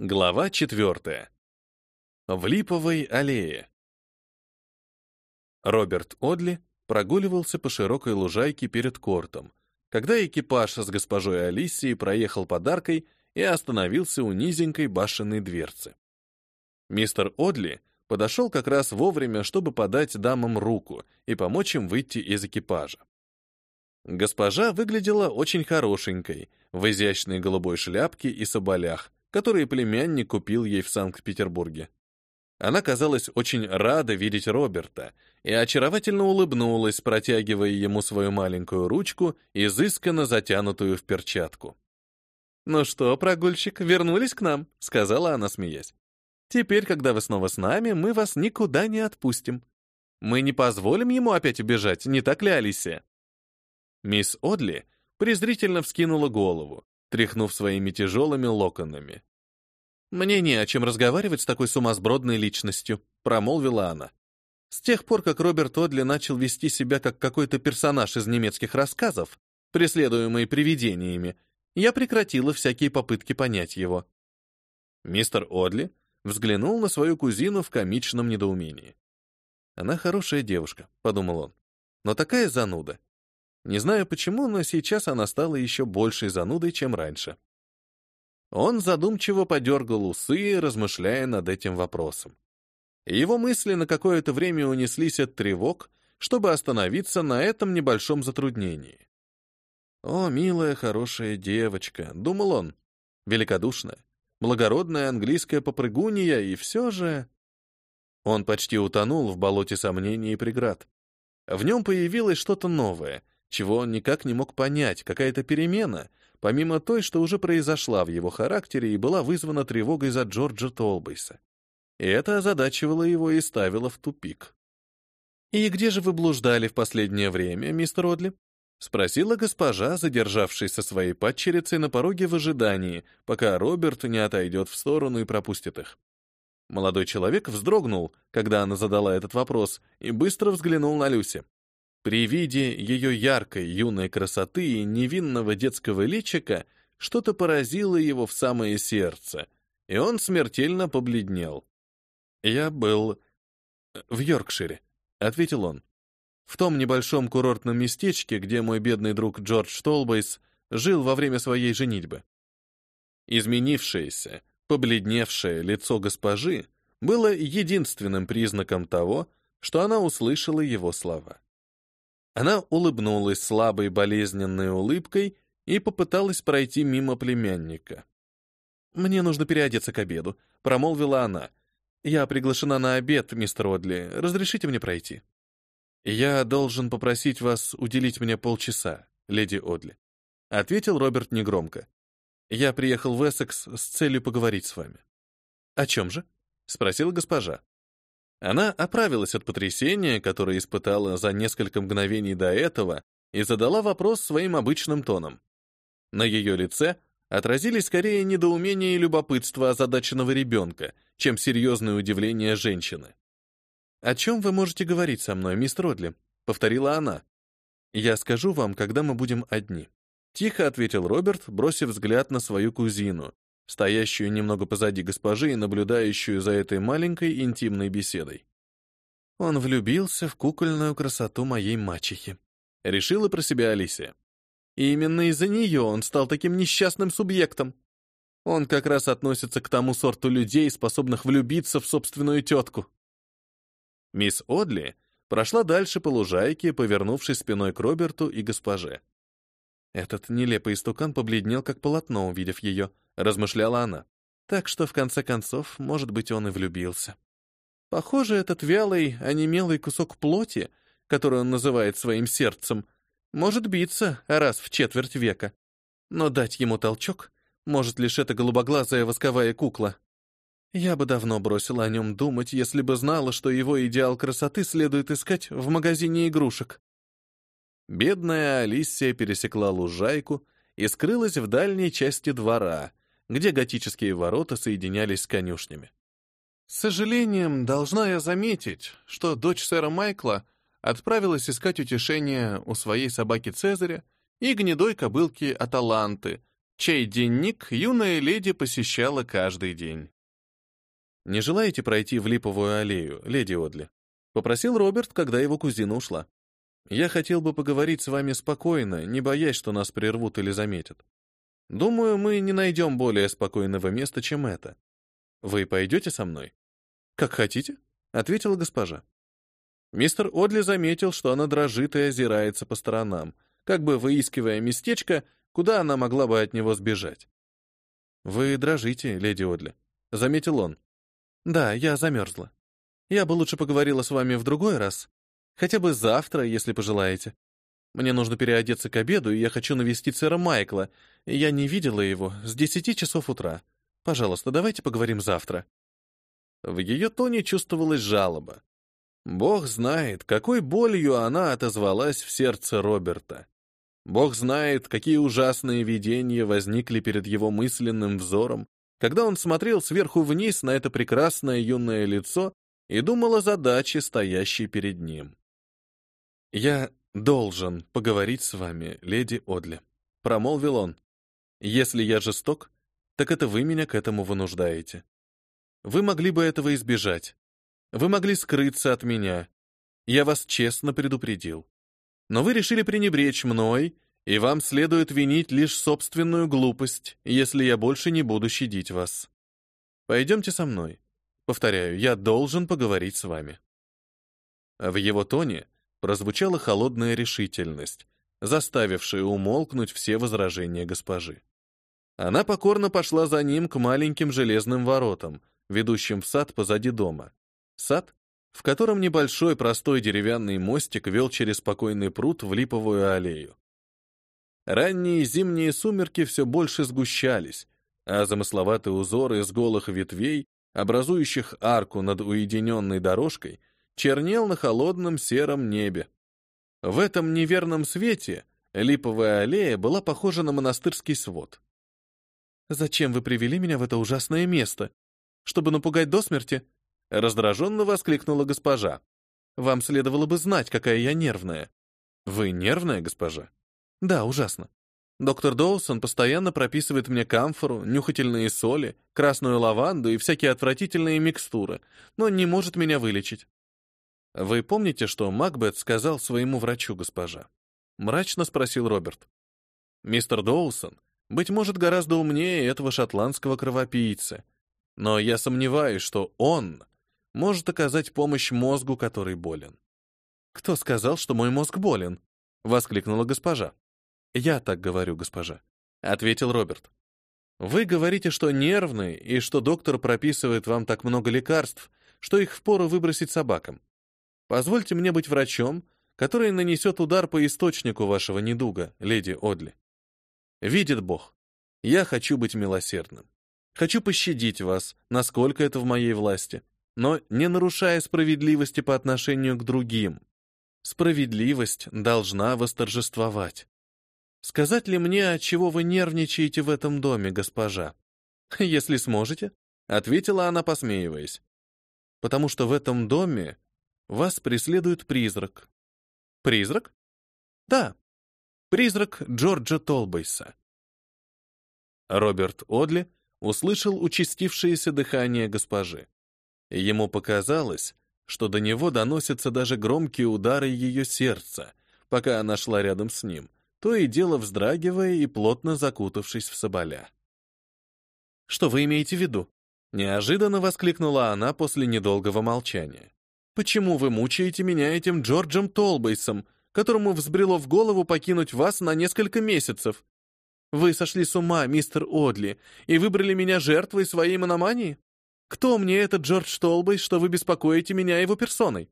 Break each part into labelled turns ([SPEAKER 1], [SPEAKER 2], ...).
[SPEAKER 1] Глава четвертая. В липовой аллее. Роберт Одли прогуливался по широкой лужайке перед кортом, когда экипаж с госпожой Алисией проехал подаркой и остановился у низенькой башенной дверцы. Мистер Одли подошел как раз вовремя, чтобы подать дамам руку и помочь им выйти из экипажа. Госпожа выглядела очень хорошенькой, в изящной голубой шляпке и соболях, которые племянник купил ей в Санкт-Петербурге. Она казалась очень рада видеть Роберта и очаровательно улыбнулась, протягивая ему свою маленькую ручку, изысканно затянутую в перчатку. «Ну что, прогульщик, вернулись к нам?» — сказала она, смеясь. «Теперь, когда вы снова с нами, мы вас никуда не отпустим. Мы не позволим ему опять убежать, не так ли, Алисия?» Мисс Одли презрительно вскинула голову, тряхнув своими тяжелыми локонами. «Мне не о чем разговаривать с такой сумасбродной личностью», — промолвила она. С тех пор, как Роберт Одли начал вести себя как какой-то персонаж из немецких рассказов, преследуемый привидениями, я прекратила всякие попытки понять его. Мистер Одли взглянул на свою кузину в комичном недоумении. «Она хорошая девушка», — подумал он, — «но такая зануда. Не знаю почему, но сейчас она стала еще большей занудой, чем раньше. Он задумчиво подергал усы, размышляя над этим вопросом. Его мысли на какое-то время унеслись от тревог, чтобы остановиться на этом небольшом затруднении. «О, милая, хорошая девочка», — думал он, — великодушная, благородная английская попрыгунья, и все же... Он почти утонул в болоте сомнений и преград. В нем появилось что-то новое — чего он никак не мог понять, какая-то перемена, помимо той, что уже произошла в его характере и была вызвана тревогой за Джорджа Толбейса. И это озадачивало его и ставило в тупик. «И где же вы блуждали в последнее время, мистер Одли?» — спросила госпожа, задержавшись со своей падчерицей на пороге в ожидании, пока Роберт не отойдет в сторону и пропустит их. Молодой человек вздрогнул, когда она задала этот вопрос, и быстро взглянул на Люси. При виде ее яркой юной красоты и невинного детского личика что-то поразило его в самое сердце, и он смертельно побледнел. «Я был в Йоркшире», — ответил он. «В том небольшом курортном местечке, где мой бедный друг Джордж Толбейс жил во время своей женитьбы». Изменившееся, побледневшее лицо госпожи было единственным признаком того, что она услышала его слова. Она улыбнулась слабой болезненной улыбкой и попыталась пройти мимо племянника. «Мне нужно переодеться к обеду», — промолвила она. «Я приглашена на обед, мистер Одли. Разрешите мне пройти?» «Я должен попросить вас уделить мне полчаса, леди Одли», — ответил Роберт негромко. «Я приехал в Эссекс с целью поговорить с вами». «О чем же?» — спросила госпожа. Она оправилась от потрясения, которое испытала за несколько мгновений до этого, и задала вопрос своим обычным тоном. На ее лице отразились скорее недоумение и любопытство озадаченного ребенка, чем серьезное удивление женщины. «О чем вы можете говорить со мной, мистер Родли?» — повторила она. «Я скажу вам, когда мы будем одни». Тихо ответил Роберт, бросив взгляд на свою кузину, стоящую немного позади госпожи и наблюдающую за этой маленькой интимной беседой. Он влюбился в кукольную красоту моей мачехи. Решила про себя Алисия. И именно из-за нее он стал таким несчастным субъектом. Он как раз относится к тому сорту людей, способных влюбиться в собственную тетку. Мисс Одли прошла дальше по лужайке, повернувшись спиной к Роберту и госпоже. Этот нелепый истукан побледнел, как полотно, увидев ее —— размышляла она. Так что, в конце концов, может быть, он и влюбился. Похоже, этот вялый, онемелый кусок плоти, который он называет своим сердцем, может биться раз в четверть века. Но дать ему толчок может лишь эта голубоглазая восковая кукла. Я бы давно бросила о нем думать, если бы знала, что его идеал красоты следует искать в магазине игрушек. Бедная Алисия пересекла лужайку и скрылась в дальней части двора — где готические ворота соединялись с конюшнями. С сожалением, должна я заметить, что дочь сэра Майкла отправилась искать утешение у своей собаки Цезаря и гнедой кобылки Аталанты, чей денник юная леди посещала каждый день. «Не желаете пройти в Липовую аллею, леди Одли?» — попросил Роберт, когда его кузина ушла. «Я хотел бы поговорить с вами спокойно, не боясь, что нас прервут или заметят. Думаю, мы не найдем более спокойного места, чем это. Вы пойдете со мной?» «Как хотите», — ответила госпожа. Мистер Одли заметил, что она дрожит и озирается по сторонам, как бы выискивая местечко, куда она могла бы от него сбежать. «Вы дрожите, леди Одли», — заметил он. Да, я замерзла. Я бы лучше поговорила с вами в другой раз. Хотя бы завтра, если пожелаете. Мне нужно переодеться к обеду, и я хочу навестить сэра Майкла. Я не видела его с десяти часов утра. Пожалуйста, давайте поговорим завтра». В ее тоне чувствовалась жалоба. Бог знает, какой болью она отозвалась в сердце Роберта. Бог знает, какие ужасные видения возникли перед его мысленным взором, когда он смотрел сверху вниз на это прекрасное юное лицо и думал о задаче, стоящей перед ним. «Я должен поговорить с вами, леди Одли», — промолвил он. «Если я жесток, так это вы меня к этому вынуждаете. Вы могли бы этого избежать. Вы могли скрыться от меня. Я вас честно предупредил. Но вы решили пренебречь мной и вам следует винить лишь собственную глупость, если я больше не буду щадить вас. Пойдемте со мной. Повторяю, я должен поговорить с вами». В его тоне прозвучала холодная решительность, заставившая умолкнуть все возражения госпожи. Она покорно пошла за ним к маленьким железным воротам, ведущим в сад позади дома. Сад, в котором небольшой простой деревянный мостик вел через спокойный пруд в липовую аллею. Ранние зимние сумерки все больше сгущались, а замысловатый узор из голых ветвей, образующих арку над уединенной дорожкой, чернел на холодном сером небе. В этом неверном свете липовая аллея была похожа на монастырский свод. «Зачем вы привели меня в это ужасное место? Чтобы напугать до смерти?» Раздраженно воскликнула госпожа. «Вам следовало бы знать, какая я нервная». «Вы нервная, госпожа?» Да, ужасно. Доктор Доусон постоянно прописывает мне камфору, нюхательные соли, красную лаванду и всякие отвратительные микстуры, но не может меня вылечить. Вы помните, что Макбет сказал своему врачу, госпожа? Мрачно спросил Роберт. Мистер Доусон, быть может, гораздо умнее этого шотландского кровопийца, но я сомневаюсь, что он может оказать помощь мозгу, который болен. Кто сказал, что мой мозг болен? воскликнула госпожа. «Я так говорю, госпожа», — ответил Роберт. «Вы говорите, что нервный, и что доктор прописывает вам так много лекарств, что их впору выбросить собакам. Позвольте мне быть врачом, который нанесет удар по источнику вашего недуга, леди Одли. Видит Бог, я хочу быть милосердным. Хочу пощадить вас, насколько это в моей власти, но не нарушая справедливости по отношению к другим. Справедливость должна восторжествовать. Сказать ли мне, от чего вы нервничаете в этом доме, госпожа? Если сможете, ответила она, посмеиваясь. Потому что в этом доме вас преследует призрак. Призрак? Да. Призрак Джорджа Толбейса. Роберт Одли услышал участившееся дыхание госпожи. Ему показалось, что до него доносятся даже громкие удары ее сердца, пока она шла рядом с ним, то и дело вздрагивая и плотно закутавшись в соболя. «Что вы имеете в виду?» Неожиданно воскликнула она после недолгого молчания. «Почему вы мучаете меня этим Джорджем Толбейсом, которому взбрело в голову покинуть вас на несколько месяцев? Вы сошли с ума, мистер Одли, и выбрали меня жертвой своей мономании? Кто мне этот Джордж Толбейс, что вы беспокоите меня его персоной?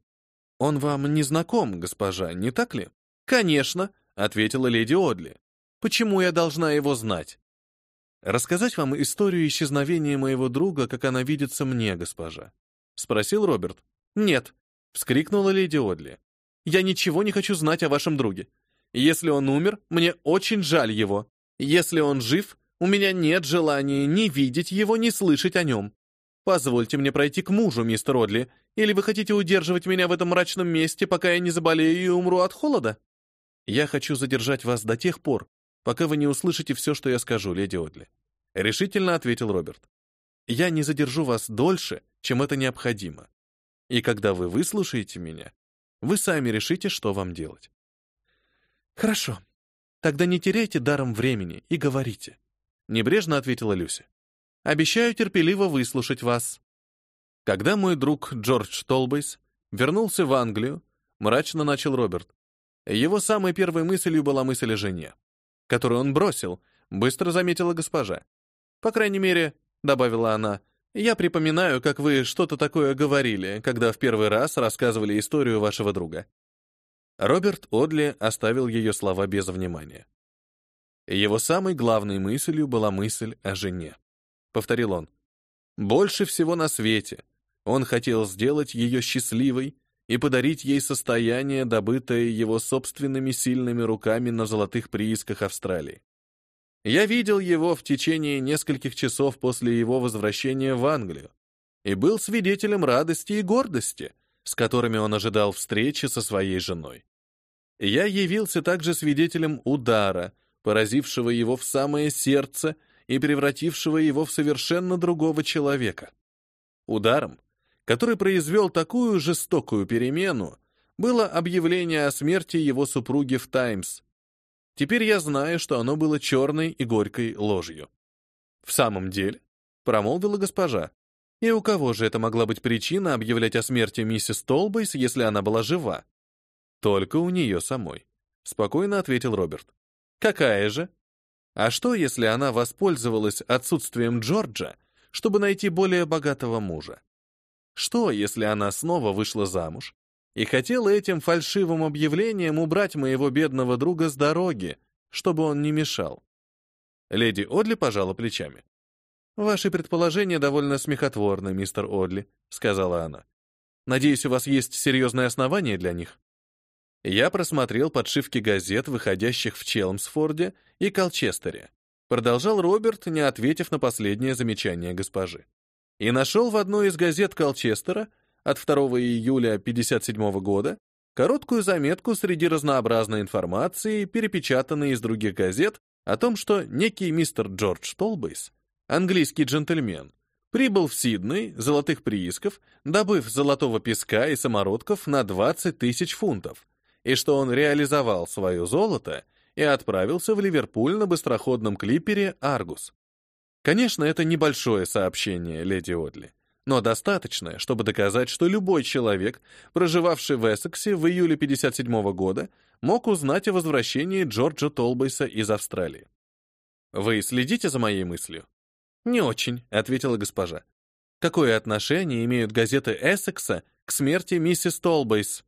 [SPEAKER 1] Он вам не знаком, госпожа, не так ли? Конечно, — ответила леди Одли. «Почему я должна его знать?» «Рассказать вам историю исчезновения моего друга, как она видится мне, госпожа?» — спросил Роберт. «Нет», — вскрикнула леди Одли. «Я ничего не хочу знать о вашем друге. Если он умер, мне очень жаль его. Если он жив, у меня нет желания ни видеть его, ни слышать о нем. Позвольте мне пройти к мужу, мистер Одли, или вы хотите удерживать меня в этом мрачном месте, пока я не заболею и умру от холода?» Я хочу задержать вас до тех пор, пока вы не услышите все, что я скажу, леди Одли. Решительно ответил Роберт. Я не задержу вас дольше, чем это необходимо. И когда вы выслушаете меня, вы сами решите, что вам делать. Хорошо. Тогда не теряйте даром времени и говорите. Небрежно ответила Люся. Обещаю терпеливо выслушать вас. Когда мой друг Джордж Толбейс вернулся в Англию, мрачно начал Роберт. Его самой первой мыслью была мысль о жене, которую он бросил, быстро заметила госпожа. По крайней мере, добавила она, я припоминаю, как вы что-то такое говорили, когда в первый раз рассказывали историю вашего друга. Роберт Одли оставил ее слова без внимания. Его самой главной мыслью была мысль о жене. Повторил он. Больше всего на свете он хотел сделать ее счастливой и подарить ей состояние, добытое его собственными сильными руками на золотых приисках Австралии. Я видел его в течение нескольких часов после его возвращения в Англию и был свидетелем радости и гордости, с которыми он ожидал встречи со своей женой. Я явился также свидетелем удара, поразившего его в самое сердце и превратившего его в совершенно другого человека. Ударом, который произвел такую жестокую перемену, было объявление о смерти его супруги в «Таймс», Теперь я знаю, что оно было черной и горькой ложью. В самом деле, промолвила госпожа, и у кого же это могла быть причина объявлять о смерти миссис Толбейс, если она была жива? Только у нее самой, спокойно ответил Роберт. Какая же? А что, если она воспользовалась отсутствием Джорджа, чтобы найти более богатого мужа? Что, если она снова вышла замуж и хотела этим фальшивым объявлением убрать моего бедного друга с дороги, чтобы он не мешал. Леди Одли пожала плечами. «Ваши предположения довольно смехотворны, мистер Одли», — сказала она. «Надеюсь, у вас есть серьезное основание для них?» Я просмотрел подшивки газет, выходящих в Челмсфорде и Колчестере. Продолжал Роберт, не ответив на последнее замечание госпожи. И нашел в одной из газет Колчестера от 2 июля 1957 года короткую заметку среди разнообразной информации, перепечатанной из других газет, о том, что некий мистер Джордж Толбейс, английский джентльмен, прибыл в Сидней, золотых приисков, добыв золотого песка и самородков на 20 тысяч фунтов, и что он реализовал свое золото и отправился в Ливерпуль на быстроходном клипере «Аргус». Конечно, это небольшое сообщение, леди Одли но достаточное, чтобы доказать, что любой человек, проживавший в Эссексе в июле 57 года, мог узнать о возвращении Джорджа Толбейса из Австралии. «Вы следите за моей мыслью?» «Не очень», — ответила госпожа. «Какое отношение имеют газеты Эссекса к смерти миссис Толбейс?»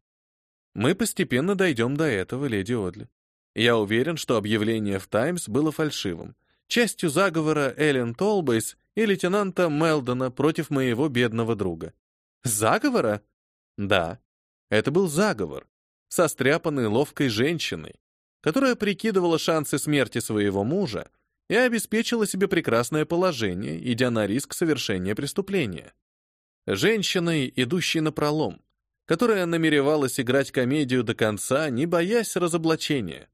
[SPEAKER 1] «Мы постепенно дойдем до этого, леди Одли. Я уверен, что объявление в «Таймс» было фальшивым, частью заговора Эллен Толбейс и лейтенанта Мелдона против моего бедного друга. Заговора? Да, это был заговор, состряпанный ловкой женщиной, которая прикидывала шансы смерти своего мужа и обеспечила себе прекрасное положение, идя на риск совершения преступления. Женщиной, идущей на пролом, которая намеревалась играть комедию до конца, не боясь разоблачения.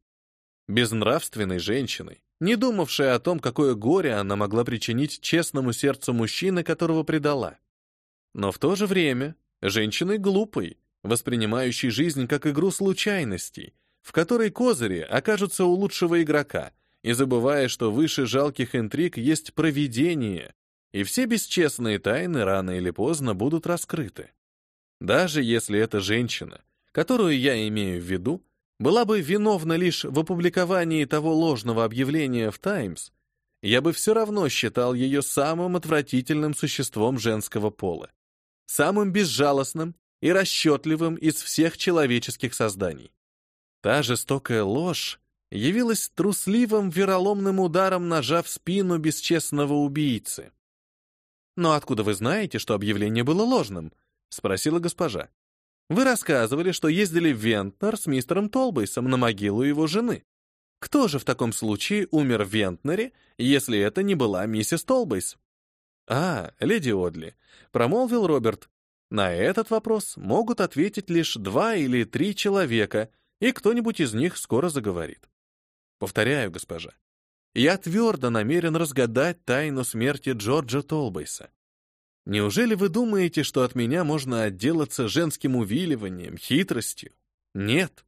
[SPEAKER 1] Безнравственной женщиной, не думавшая о том, какое горе она могла причинить честному сердцу мужчины, которого предала. Но в то же время женщиной глупой, воспринимающей жизнь как игру случайностей, в которой козыри окажутся у лучшего игрока, и забывая, что выше жалких интриг есть провидение, и все бесчестные тайны рано или поздно будут раскрыты. Даже если эта женщина, которую я имею в виду, была бы виновна лишь в опубликовании того ложного объявления в «Таймс», я бы все равно считал ее самым отвратительным существом женского пола, самым безжалостным и расчетливым из всех человеческих созданий. Та жестокая ложь явилась трусливым вероломным ударом ножа в спину бесчестного убийцы. «Но откуда вы знаете, что объявление было ложным?» — спросила госпожа. Вы рассказывали, что ездили в Вентнер с мистером Толбейсом на могилу его жены. Кто же в таком случае умер в Вентнере, если это не была миссис Толбейс? А, леди Одли, промолвил Роберт. На этот вопрос могут ответить лишь два или три человека, и кто-нибудь из них скоро заговорит. Повторяю, госпожа, я твердо намерен разгадать тайну смерти Джорджа Толбейса. Неужели вы думаете, что от меня можно отделаться женским увиливанием, хитростью? Нет.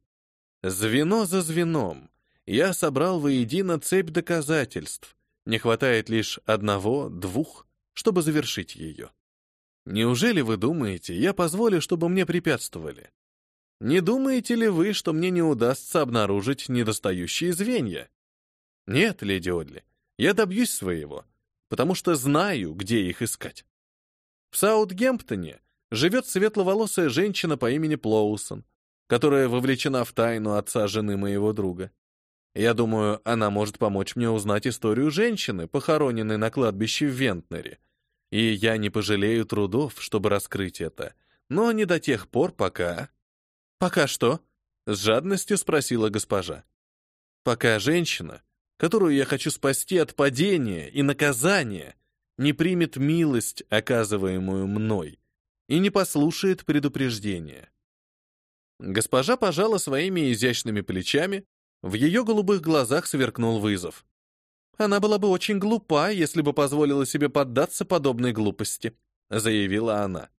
[SPEAKER 1] Звено за звеном. Я собрал воедино цепь доказательств. Не хватает лишь одного, двух, чтобы завершить ее. Неужели вы думаете, я позволю, чтобы мне препятствовали? Не думаете ли вы, что мне не удастся обнаружить недостающие звенья? Нет, леди Одли, я добьюсь своего, потому что знаю, где их искать. В Саутгемптоне живет светловолосая женщина по имени Плоусон, которая вовлечена в тайну отца жены моего друга. Я думаю, она может помочь мне узнать историю женщины, похороненной на кладбище в Вентнере, и я не пожалею трудов, чтобы раскрыть это, но не до тех пор, пока... «Пока что?» — с жадностью спросила госпожа. «Пока женщина, которую я хочу спасти от падения и наказания, не примет милость, оказываемую мной, и не послушает предупреждения». Госпожа пожала своими изящными плечами, в ее голубых глазах сверкнул вызов. Она была бы очень глупа, если бы позволила себе поддаться подобной глупости, заявила она.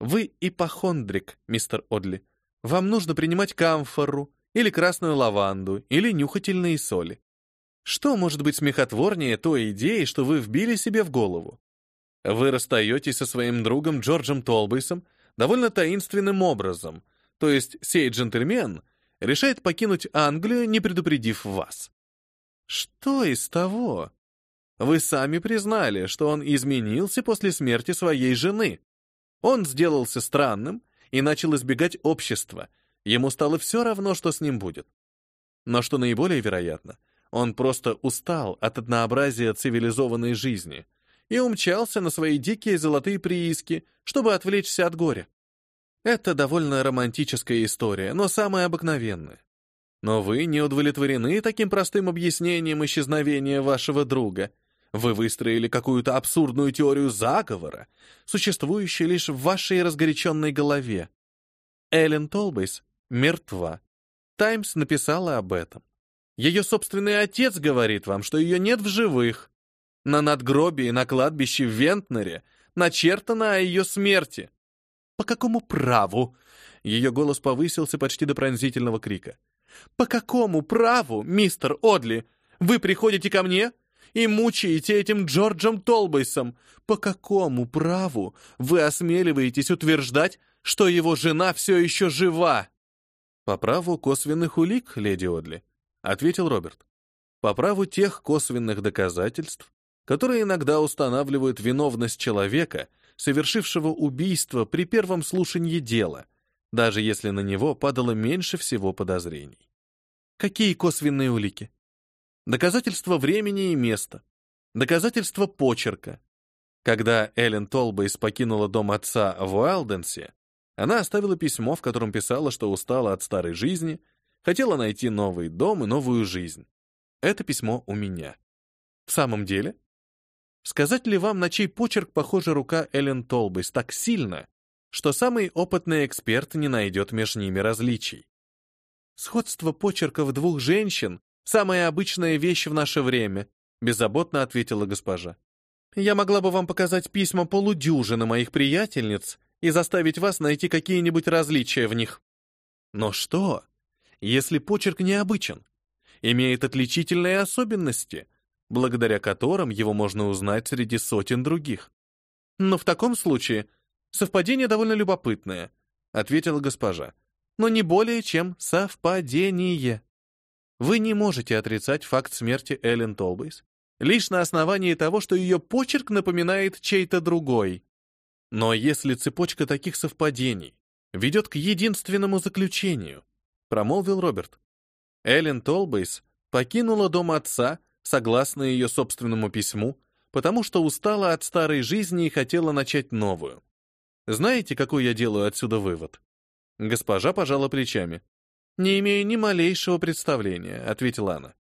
[SPEAKER 1] Вы ипохондрик, мистер Одли. Вам нужно принимать камфору, или красную лаванду, или нюхательные соли. Что может быть смехотворнее той идеи, что вы вбили себе в голову? Вы расстаетесь со своим другом Джорджем Толбейсом довольно таинственным образом, то есть сей джентльмен решает покинуть Англию, не предупредив вас. Что из того? Вы сами признали, что он изменился после смерти своей жены. Он сделался странным и начал избегать общества. Ему стало все равно, что с ним будет. Но что наиболее вероятно, он просто устал от однообразия цивилизованной жизни и умчался на свои дикие золотые прииски, чтобы отвлечься от горя. Это довольно романтическая история, но самая обыкновенная. Но вы не удовлетворены таким простым объяснением исчезновения вашего друга. Вы выстроили какую-то абсурдную теорию заговора, существующую лишь в вашей разгоряченной голове. Эллен Толбейс мертва. Таймс написала об этом. Ее собственный отец говорит вам, что ее нет в живых. На надгробии на кладбище в Вентнере начертано о ее смерти. По какому праву? Ее голос повысился почти до пронзительного крика. По какому праву, мистер Одли, вы приходите ко мне и мучаете этим Джорджем Толбейсом? По какому праву вы осмеливаетесь утверждать, что его жена все еще жива? По праву косвенных улик, леди Одли, ответил Роберт. По праву тех косвенных доказательств, которые иногда устанавливают виновность человека, совершившего убийство при первом слушании дела, даже если на него падало меньше всего подозрений. Какие косвенные улики? Доказательства времени и места. Доказательства почерка. Когда Эллен Толбейс покинула дом отца в Уайлденсе, она оставила письмо, в котором писала, что устала от старой жизни, хотела найти новый дом и новую жизнь. Это письмо у меня. В самом деле? Сказать ли вам, на чей почерк похожа рука Эллен Толбейс так сильно, что самый опытный эксперт не найдет между ними различий. «Сходство почерков двух женщин — самая обычная вещь в наше время», — беззаботно ответила госпожа. «Я могла бы вам показать письма полудюжины моих приятельниц и заставить вас найти какие-нибудь различия в них». Но что, если почерк необычен, имеет отличительные особенности, благодаря которым его можно узнать среди сотен других? Но в таком случае Совпадение довольно любопытное, ответила госпожа. Но не более чем совпадение. Вы не можете отрицать факт смерти Эллен Толбейс лишь на основании того, что ее почерк напоминает чей-то другой. Но если цепочка таких совпадений ведет к единственному заключению, промолвил Роберт. Эллен Толбейс покинула дом отца, согласно ее собственному письму, потому что устала от старой жизни и хотела начать новую. Знаете, какой я делаю отсюда вывод? Госпожа пожала плечами. Не имею ни малейшего представления, ответила она.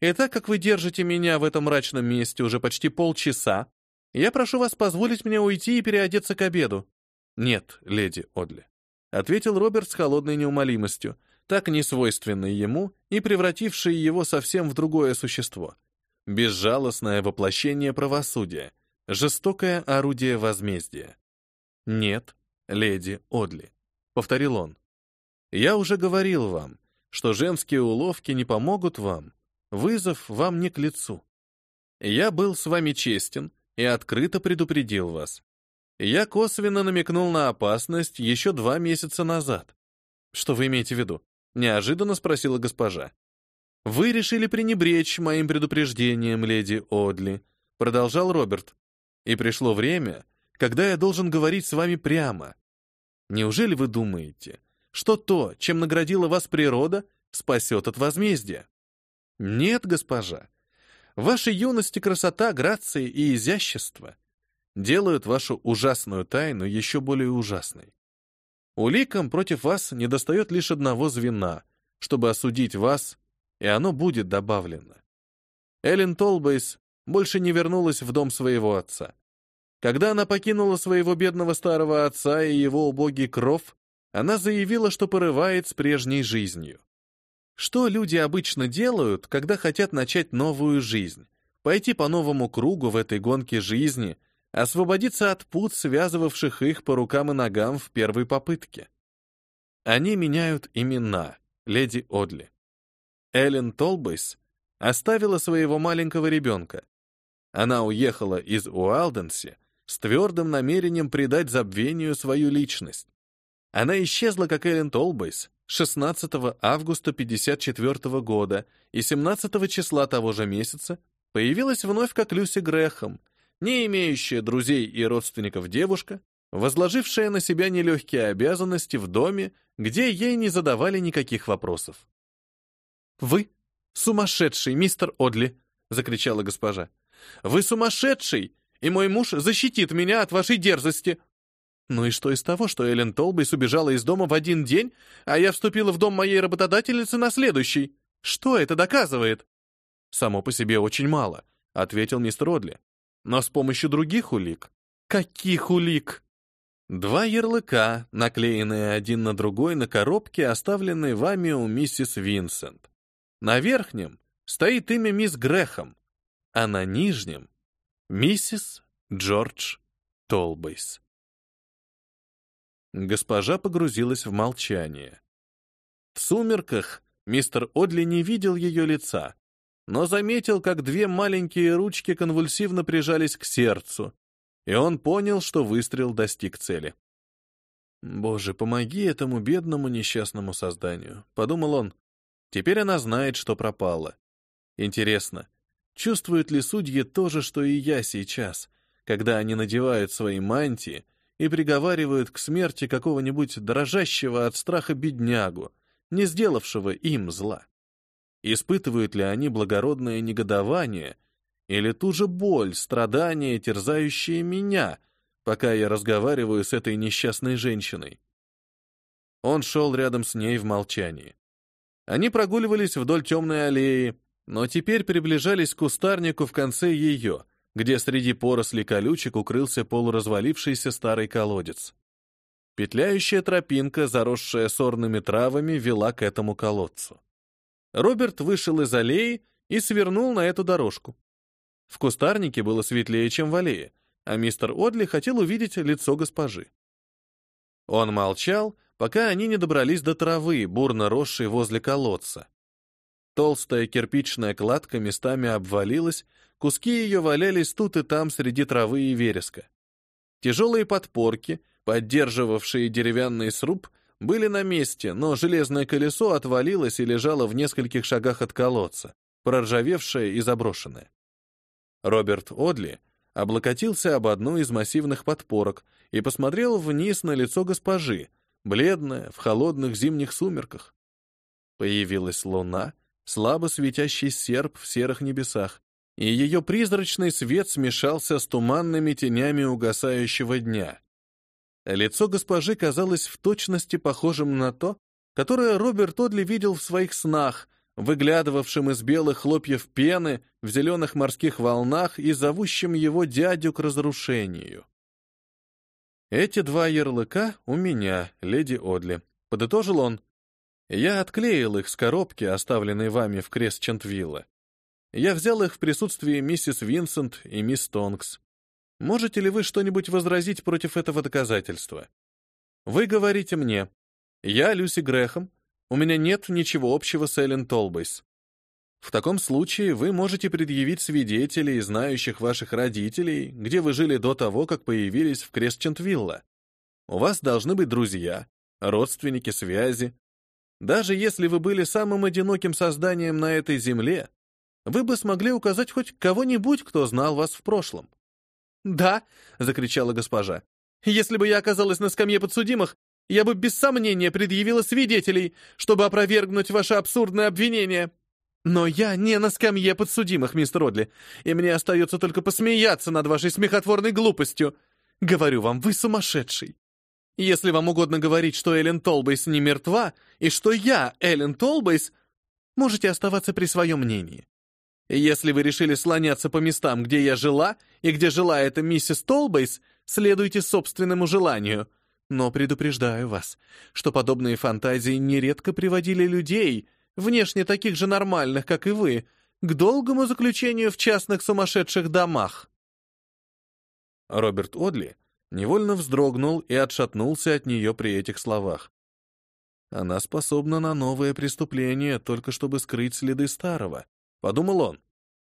[SPEAKER 1] И так как вы держите меня в этом мрачном месте уже почти полчаса, я прошу вас позволить мне уйти и переодеться к обеду. Нет, леди Одли, ответил Роберт с холодной неумолимостью. Так несвойственный ему и превративший его совсем в другое существо. Безжалостное воплощение правосудия, жестокое орудие возмездия. «Нет, леди Одли», — повторил он. «Я уже говорил вам, что женские уловки не помогут вам, вызов вам не к лицу. Я был с вами честен и открыто предупредил вас. Я косвенно намекнул на опасность еще два месяца назад. Что вы имеете в виду? Неожиданно спросила госпожа. Вы решили пренебречь моим предупреждением, леди Одли, продолжал Роберт. И пришло время, когда я должен говорить с вами прямо. Неужели вы думаете, что то, чем наградила вас природа, спасет от возмездия? Нет, госпожа. Ваша юность и красота, грация и изящество делают вашу ужасную тайну еще более ужасной. Уликам против вас недостает лишь одного звена, чтобы осудить вас, и оно будет добавлено. Эллен Толбейс больше не вернулась в дом своего отца. Когда она покинула своего бедного старого отца и его убогий кров, она заявила, что порывает с прежней жизнью. Что люди обычно делают, когда хотят начать новую жизнь? Пойти по новому кругу в этой гонке жизни, освободиться от пут, связывавших их по рукам и ногам в первой попытке. Они меняют имена, леди Одли. Эллен Толбейс оставила своего маленького ребенка. Она уехала из Уалденси с твердым намерением придать забвению свою личность. Она исчезла, как Эллен Толбейс, 16 августа 54 года и 17 числа того же месяца появилась вновь как Люси Грехом, не имеющая друзей и родственников девушка, возложившая на себя нелегкие обязанности в доме, где ей не задавали никаких вопросов. «Вы сумасшедший, мистер Одли!» — закричала госпожа. «Вы сумасшедший, и мой муж защитит меня от вашей дерзости!» Ну и что из того, что Эллен Толбейс убежала из дома в один день, а я вступила в дом моей работодательницы на следующий? Что это доказывает? Само по себе очень мало, ответил мистер Одли. Но с помощью других улик. Каких улик? Два ярлыка, наклеенные один на другой на коробке, оставленной вами у миссис Винсент. На верхнем стоит имя мисс Грехом, а на нижнем — миссис Джордж Толбейс. Госпожа погрузилась в молчание. В сумерках мистер Одли не видел ее лица, но заметил, как две маленькие ручки конвульсивно прижались к сердцу, и он понял, что выстрел достиг цели. «Боже, помоги этому бедному несчастному созданию», — подумал он. «Теперь она знает, что пропала. Интересно, чувствуют ли судьи то же, что и я сейчас, когда они надевают свои мантии и приговаривают к смерти какого-нибудь дрожащего от страха беднягу, не сделавшего им зла. Испытывают ли они благородное негодование или ту же боль, страдания, терзающие меня, пока я разговариваю с этой несчастной женщиной? Он шел рядом с ней в молчании. Они прогуливались вдоль темной аллеи, но теперь приближались к кустарнику в конце ее, где среди поросли колючек укрылся полуразвалившийся старый колодец. Петляющая тропинка, заросшая сорными травами, вела к этому колодцу. Роберт вышел из аллеи и свернул на эту дорожку. В кустарнике было светлее, чем в аллее, а мистер Одли хотел увидеть лицо госпожи. Он молчал, пока они не добрались до травы, бурно росшей возле колодца. Толстая кирпичная кладка местами обвалилась, Куски ее валялись тут и там среди травы и вереска. Тяжелые подпорки, поддерживавшие деревянный сруб, были на месте, но железное колесо отвалилось и лежало в нескольких шагах от колодца, проржавевшее и заброшенное. Роберт Одли облокотился об одну из массивных подпорок и посмотрел вниз на лицо госпожи, бледное, в холодных зимних сумерках. Появилась луна, слабо светящий серп в серых небесах, и ее призрачный свет смешался с туманными тенями угасающего дня. Лицо госпожи казалось в точности похожим на то, которое Роберт Одли видел в своих снах, выглядывавшим из белых хлопьев пены в зеленых морских волнах и зовущим его дядю к разрушению. «Эти два ярлыка у меня, леди Одли», — подытожил он. Я отклеил их с коробки, оставленной вами в Кресчентвилла. Я взял их в присутствии миссис Винсент и мисс Тонкс. Можете ли вы что-нибудь возразить против этого доказательства? Вы говорите мне, я Люси Грэхэм, у меня нет ничего общего с Эллен Толбейс. В таком случае вы можете предъявить свидетелей, знающих ваших родителей, где вы жили до того, как появились в Кресчентвилла. У вас должны быть друзья, родственники, связи. Даже если вы были самым одиноким созданием на этой земле, вы бы смогли указать хоть кого-нибудь, кто знал вас в прошлом.
[SPEAKER 2] «Да!» — закричала госпожа. «Если бы я оказалась на скамье подсудимых, я бы без сомнения предъявила свидетелей, чтобы опровергнуть ваше абсурдное обвинение. Но я не на скамье подсудимых, мистер Родли, и мне остается только посмеяться над вашей смехотворной глупостью. Говорю вам, вы сумасшедший. Если вам угодно говорить, что Эллен Толбейс не мертва, и что я, Эллен Толбейс, можете оставаться при своем мнении. Если вы решили слоняться по местам, где я жила, и где жила эта миссис Толбейс, следуйте собственному желанию. Но предупреждаю вас, что подобные фантазии нередко приводили людей — внешне таких же нормальных, как и вы, к долгому заключению в частных сумасшедших домах.
[SPEAKER 1] Роберт Одли невольно вздрогнул и отшатнулся от нее при этих словах. Она способна на новое преступление, только чтобы скрыть следы старого, подумал он.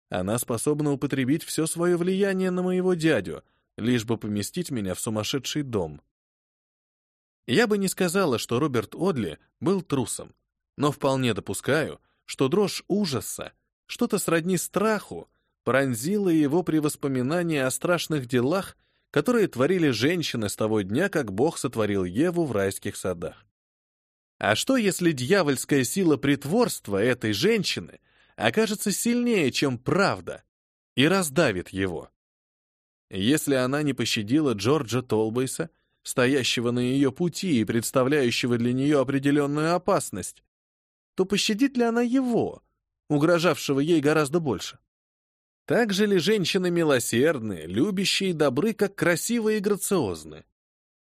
[SPEAKER 1] Она способна употребить все свое влияние на моего дядю, лишь бы поместить меня в сумасшедший дом. Я бы не сказала, что Роберт Одли был трусом но вполне допускаю, что дрожь ужаса, что-то сродни страху, пронзила его при воспоминании о страшных делах, которые творили женщины с того дня, как Бог сотворил Еву в райских садах. А что, если дьявольская сила притворства этой женщины окажется сильнее, чем правда, и раздавит его? Если она не пощадила Джорджа Толбейса, стоящего на ее пути и представляющего для нее определенную опасность, то пощадит ли она его, угрожавшего ей гораздо больше? Так же ли женщины милосердны, любящие и добры, как красивые и грациозны?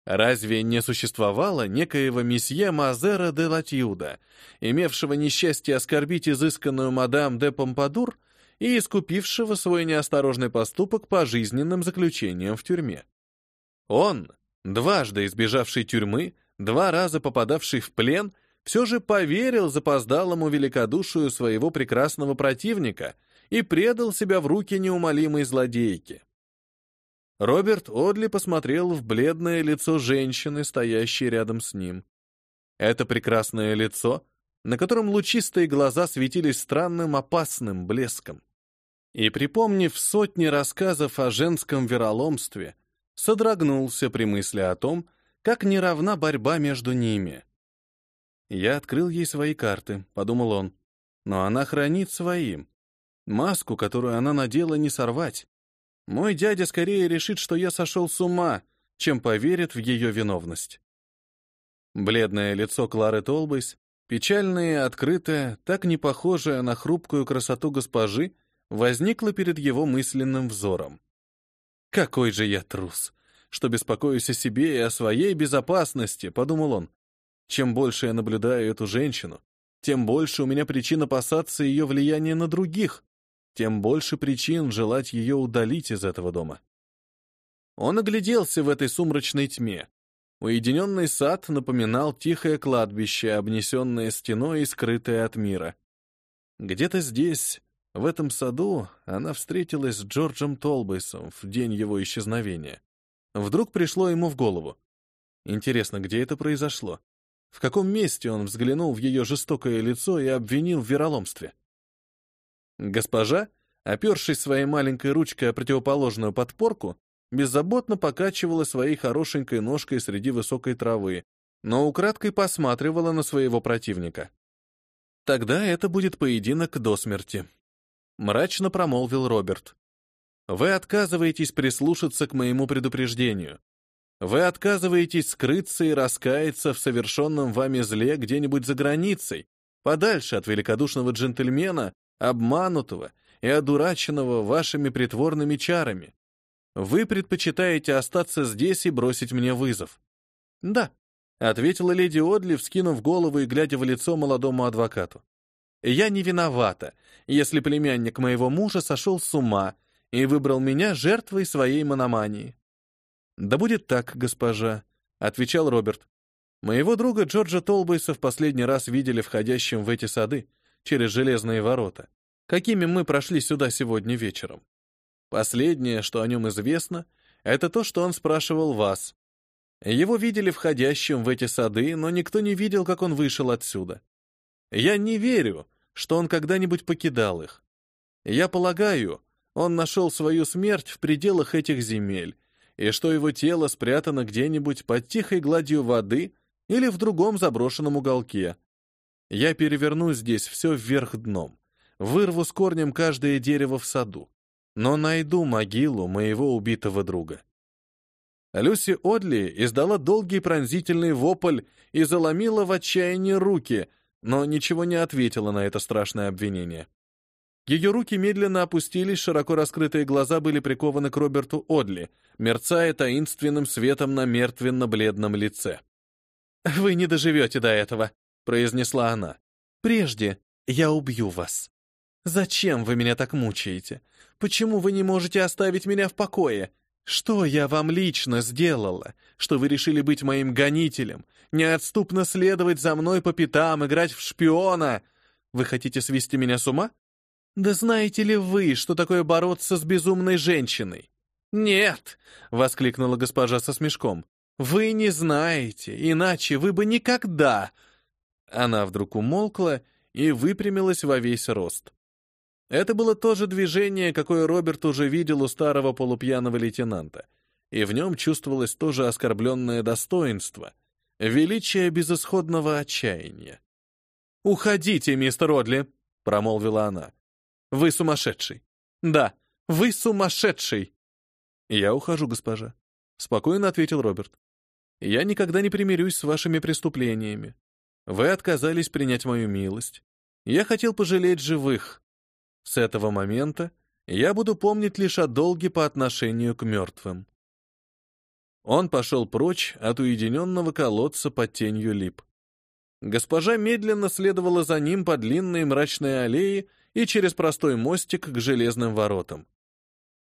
[SPEAKER 1] Разве не существовало некоего месье Мазера де Латьюда, имевшего несчастье оскорбить изысканную мадам де Помпадур и искупившего свой неосторожный поступок пожизненным заключением в тюрьме? Он, дважды избежавший тюрьмы, два раза попадавший в плен — все же поверил запоздалому великодушию своего прекрасного противника и предал себя в руки неумолимой злодейки. Роберт Одли посмотрел в бледное лицо женщины, стоящей рядом с ним. Это прекрасное лицо, на котором лучистые глаза светились странным опасным блеском. И, припомнив сотни рассказов о женском вероломстве, содрогнулся при мысли о том, как неравна борьба между ними. Я открыл ей свои карты, подумал он. Но она хранит своим. Маску, которую она надела, не сорвать. Мой дядя скорее решит, что я сошел с ума, чем поверит в ее виновность. Бледное лицо Клары Толбейс, печальное открытое, так не похожее на хрупкую красоту госпожи, возникло перед его мысленным взором. «Какой же я трус, что беспокоюсь о себе и о своей безопасности», — подумал он. Чем больше я наблюдаю эту женщину, тем больше у меня причин опасаться ее влияния на других, тем больше причин желать ее удалить из этого дома. Он огляделся в этой сумрачной тьме. Уединенный сад напоминал тихое кладбище, обнесенное стеной и скрытое от мира. Где-то здесь, в этом саду, она встретилась с Джорджем Толбейсом в день его исчезновения. Вдруг пришло ему в голову. Интересно, где это произошло? В каком месте он взглянул в ее жестокое лицо и обвинил в вероломстве? Госпожа, опершись своей маленькой ручкой о противоположную подпорку, беззаботно покачивала своей хорошенькой ножкой среди высокой травы, но украдкой посматривала на своего противника. «Тогда это будет поединок до смерти», — мрачно промолвил Роберт. «Вы отказываетесь прислушаться к моему предупреждению. Вы отказываетесь скрыться и раскаяться в совершенном вами зле где-нибудь за границей, подальше от великодушного джентльмена, обманутого и одураченного вашими притворными чарами. Вы предпочитаете остаться здесь и бросить мне вызов. Да, — ответила леди Одли, вскинув голову и глядя в лицо молодому адвокату. «Я не виновата, если племянник моего мужа сошел с ума и выбрал меня жертвой своей мономании». «Да будет так, госпожа», — отвечал Роберт. «Моего друга Джорджа Толбейса в последний раз видели входящим в эти сады, через железные ворота, какими мы прошли сюда сегодня вечером. Последнее, что о нем известно, это то, что он спрашивал вас. Его видели входящим в эти сады, но никто не видел, как он вышел отсюда. Я не верю, что он когда-нибудь покидал их. Я полагаю, он нашел свою смерть в пределах этих земель, и что его тело спрятано где-нибудь под тихой гладью воды или в другом заброшенном уголке. Я переверну здесь все вверх дном, вырву с корнем каждое дерево в саду, но найду могилу моего убитого друга. Люси Одли издала долгий пронзительный вопль и заломила в отчаянии руки, но ничего не ответила на это страшное обвинение. Ее руки медленно опустились, широко раскрытые глаза были прикованы к Роберту Одли, мерцая таинственным светом на мертвенно-бледном лице. «Вы не доживете до этого», — произнесла она. «Прежде я убью вас. Зачем вы меня так мучаете? Почему вы не можете оставить меня в покое? Что я вам лично сделала, что вы решили быть моим гонителем, неотступно следовать за мной по пятам, играть в шпиона? Вы хотите свести меня с ума? Да знаете ли вы, что такое бороться с безумной женщиной? Нет, воскликнула госпожа со смешком. Вы не знаете, иначе вы бы никогда. Она вдруг умолкла и выпрямилась во весь рост. Это было то же движение, какое Роберт уже видел у старого полупьяного лейтенанта, и в нем чувствовалось тоже оскорбленное достоинство, величие безысходного отчаяния. «Уходите, мистер Родли», — промолвила она. «Вы сумасшедший. Да, вы сумасшедший». «Я ухожу, госпожа», — спокойно ответил Роберт. «Я никогда не примирюсь с вашими преступлениями. Вы отказались принять мою милость. Я хотел пожалеть живых, с этого момента я буду помнить лишь о долге по отношению к мертвым. Он пошел прочь от уединенного колодца под тенью лип. Госпожа медленно следовала за ним по длинной мрачной аллее и через простой мостик к железным воротам.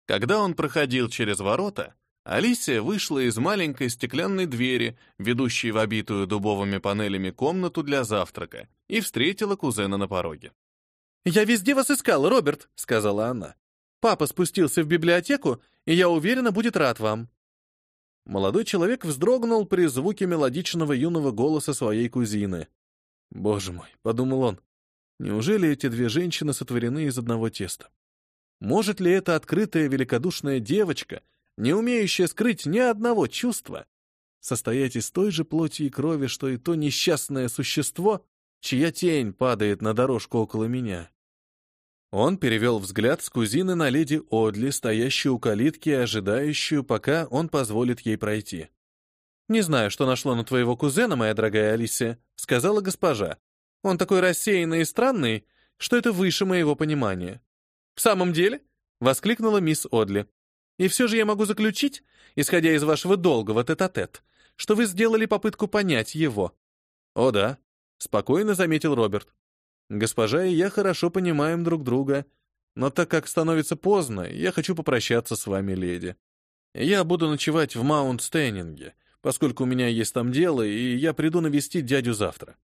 [SPEAKER 1] Когда он проходил через ворота, Алисия вышла из маленькой стеклянной двери, ведущей в обитую дубовыми панелями комнату для завтрака, и встретила кузена на пороге. «Я везде вас искала, Роберт», — сказала она. «Папа спустился в библиотеку, и я уверена, будет рад вам». Молодой человек вздрогнул при звуке мелодичного юного голоса своей кузины. «Боже мой», — подумал он, — «неужели эти две женщины сотворены из одного теста? Может ли эта открытая великодушная девочка, не умеющая скрыть ни одного чувства, состоять из той же плоти и крови, что и то несчастное существо, чья тень падает на дорожку около меня. Он перевел взгляд с кузины на леди Одли, стоящую у калитки и ожидающую, пока он позволит ей пройти. «Не знаю, что нашло на твоего кузена, моя дорогая Алисия», — сказала госпожа. «Он такой рассеянный и странный, что это выше моего понимания». «В самом деле?» — воскликнула мисс Одли. «И все же я могу заключить, исходя из вашего долгого тет-а-тет, -тет, что вы сделали попытку понять его». «О да», Спокойно заметил Роберт. Госпожа и я хорошо понимаем друг друга, но так как становится поздно, я хочу попрощаться с вами, леди. Я буду ночевать в Маунт-Стейнинге, поскольку у меня есть там дело, и я приду навестить дядю завтра.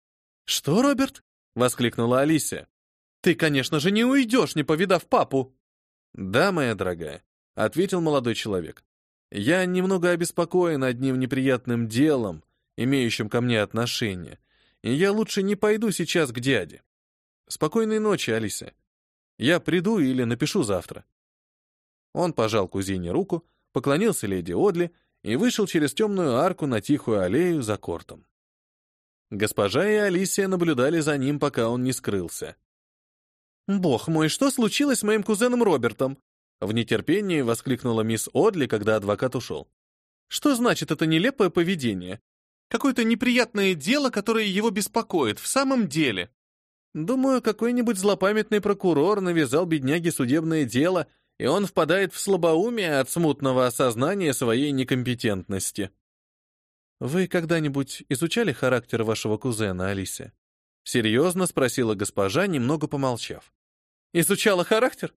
[SPEAKER 1] Что, Роберт? воскликнула Алисия. Ты, конечно же, не уйдешь, не повидав папу. Да, моя дорогая, ответил молодой человек. Я немного обеспокоен одним неприятным делом, имеющим ко мне отношение, и я лучше не пойду сейчас к дяде. Спокойной ночи, Алиса. Я приду или напишу завтра. Он пожал кузине руку, поклонился леди Одли и вышел через темную арку на тихую аллею за кортом. Госпожа и Алисия наблюдали за ним, пока он не скрылся. «Бог мой, что случилось с моим кузеном Робертом?» В нетерпении воскликнула мисс Одли, когда адвокат ушел. «Что значит это нелепое поведение? Какое-то неприятное дело, которое его беспокоит, в самом деле. Думаю, какой-нибудь злопамятный прокурор навязал бедняге судебное дело, и он впадает в слабоумие от смутного осознания своей некомпетентности.
[SPEAKER 2] «Вы когда-нибудь изучали характер вашего кузена, Алисия?» Серьезно спросила госпожа, немного помолчав. «Изучала характер?»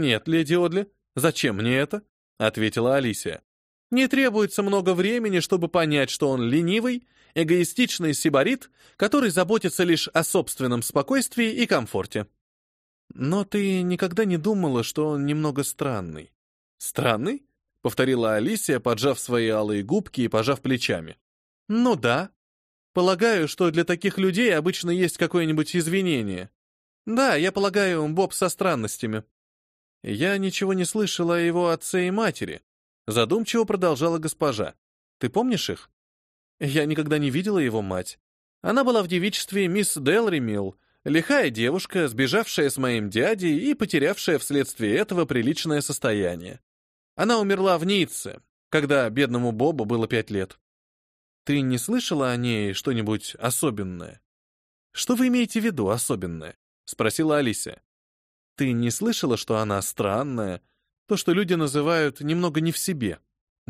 [SPEAKER 2] «Нет, леди Одли, зачем мне это?» — ответила Алисия. «Не требуется много времени, чтобы понять, что он ленивый, эгоистичный сибарит, который заботится лишь о собственном спокойствии и комфорте. Но ты никогда не думала, что он немного странный?» «Странный?» — повторила Алисия, поджав свои алые губки и пожав плечами. «Ну да. Полагаю, что для таких людей обычно есть какое-нибудь извинение. Да, я полагаю, Боб со странностями». «Я ничего не слышала о его отце и матери», — задумчиво продолжала госпожа. «Ты помнишь их?» «Я никогда не видела его мать. Она была в девичестве мисс Делри Милл, лихая девушка, сбежавшая с моим дядей и потерявшая вследствие этого приличное состояние. Она умерла в Ницце, когда бедному Бобу было пять лет. Ты не слышала о ней что-нибудь особенное? Что вы имеете в виду особенное? Спросила Алисия. Ты не слышала, что она странная? То, что люди называют немного не в себе.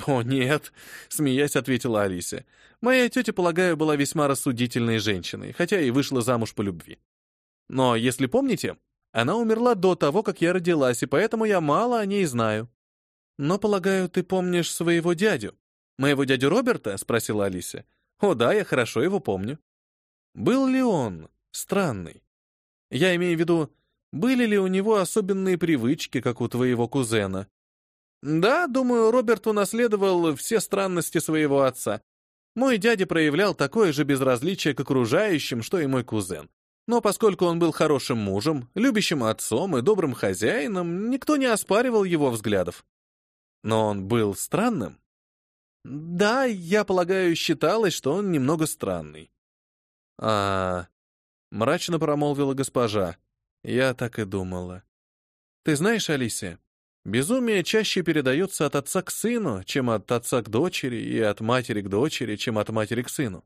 [SPEAKER 2] О, нет, смеясь, ответила Алисия. Моя тетя, полагаю, была весьма рассудительной женщиной, хотя и вышла замуж по любви. Но, если помните, она умерла до того, как я родилась, и поэтому я мало о ней знаю. Но, полагаю, ты помнишь своего дядю? Моего дядю Роберта? спросила Алисия. О, да, я хорошо его помню. Был ли он странный? Я имею в виду, были ли у него особенные привычки, как у твоего кузена? Да, думаю, Роберт унаследовал все странности своего отца. Мой дядя проявлял такое же безразличие к окружающим, что и мой кузен. Но поскольку он был хорошим мужем, любящим отцом и добрым хозяином, никто не оспаривал его взглядов. Но он был странным? Да, я полагаю, считалось, что он немного странный. А, мрачно промолвила госпожа. Я так и думала. Ты знаешь, Алисия, безумие чаще передается от отца к сыну, чем от отца к дочери, и от матери к дочери, чем от матери к сыну.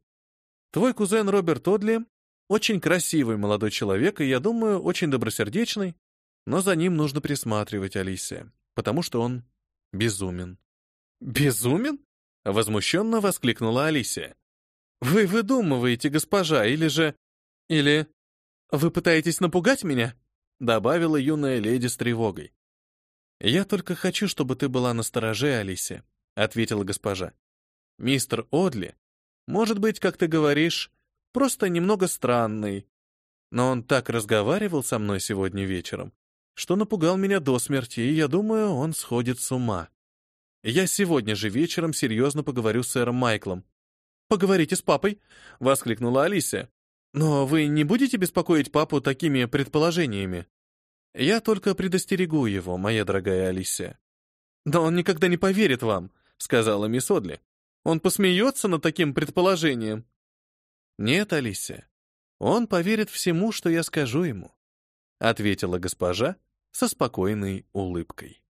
[SPEAKER 2] Твой кузен Роберт Одли очень красивый молодой человек, и, я думаю, очень добросердечный, но за ним нужно присматривать, Алисия, потому что он безумен. «Безумен?» — возмущенно воскликнула Алисия. «Вы выдумываете, госпожа, или же... Или... «Вы пытаетесь напугать меня?» — добавила юная леди с тревогой. «Я только хочу, чтобы ты была настороже, Алисия», — ответила госпожа. «Мистер Одли, может быть, как ты говоришь, просто немного странный, но он так разговаривал со мной сегодня вечером, что напугал меня до смерти, и я думаю, он сходит с ума. Я сегодня же вечером серьезно поговорю с сэром Майклом». «Поговорите с папой», — воскликнула Алисия. Но вы не будете беспокоить папу такими предположениями? Я только предостерегу его, моя дорогая Алисия. Да он никогда не поверит вам, сказала мисс Одли. Он посмеется над таким предположением. Нет, Алисия. Он поверит всему, что я скажу ему, ответила госпожа со спокойной улыбкой.